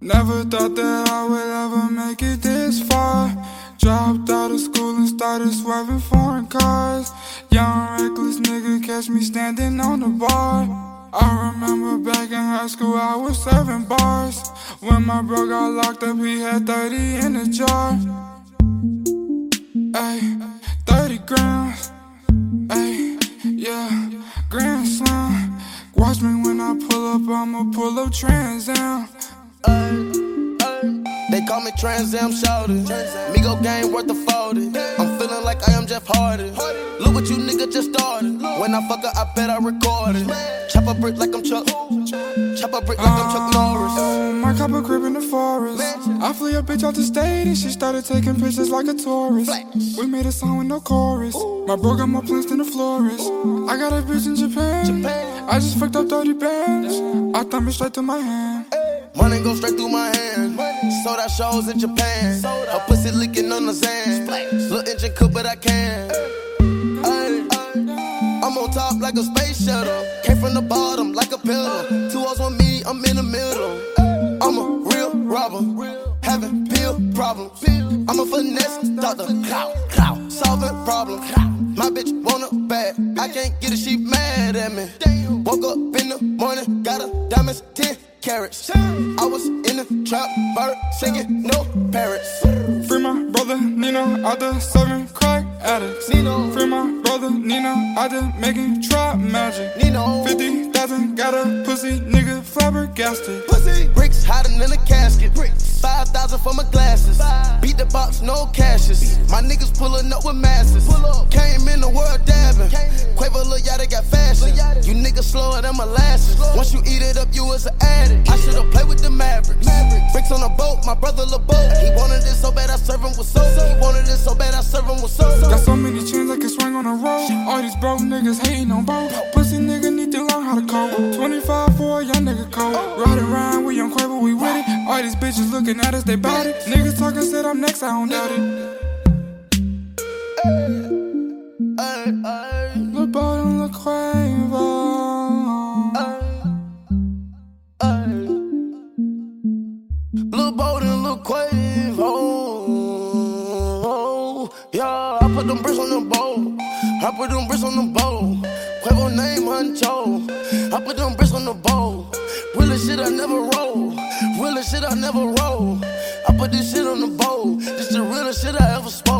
never thought that I would ever make it this far. Dropped out of school and started swerving foreign cars. Young, reckless nigga catch me standing on the bar. I remember back in high school, I was serving bars. When my bro got locked up, he had 30 in a jar. Ayy, Watch me when I pull up, I'ma pull up Trans Am. They call me Trans Am Shouted. Migo game worth a 40. I'm feeling like I am Jeff Hardy. Look what you nigga just started. When I fuck her, I bet I record it. Chop a brick like I'm Chuck. Chop a brick like I'm Chuck Norris. Um, oh, my cop a crib in the forest. I flew a bitch out the state and she started taking pictures like a tourist. We made a song with no chorus. My bro got more plants than a florist. I got a bitch in Japan. I just fucked up 30 bands. I thumb it straight to my hand. Money go straight through my hand. Sold out shows in Japan. Her pussy leaking on the sand. Little engine cook, but I can. Ay, Like a space shuttle. Came from the bottom like a pillar. Two O's on me, I'm in the middle. I'm a real robber. Having pill problems. I'm a finesse doctor. Clout, clout, solving problems. My bitch want a bag. I can't get it, she mad at me. Woke up in the morning, got a diamonds 10 carats. I was in the trap, bird singing, no parrots. Free my brother Nina out serving crack addicts. Nino. Free my brother Nino out there making trap magic. Nino. 50,000 got a pussy nigga flabbergasted. Pussy. Bricks hotter than a casket. Bricks. 5,000 for my glasses. Beat the box, no cashes. My niggas pulling up with masses. Pull up. Got fashion. You niggas slower than molasses. Once you eat it up, you was an addict. I should've played with the Mavericks. Bricks on a boat, my brother Boat. He wanted it so bad, I serve him with soap. He wanted it so bad, I serve him with soap. Got so many chains I can swing on the road. All these broke niggas hating on both. Pussy nigga need to learn how to code. 25 for a young nigga code. Ride around with young Quavo, we with it. All these bitches looking at us, they bout it. Niggas talking, said I'm next, I don't doubt it. Them bricks on the bowl. I put them bricks on the bowl. Quavo name Huncho. I put them bricks on the bowl. Real shit I never roll. Real shit I never roll. I put this shit on the bowl. This the realest shit I ever spoke.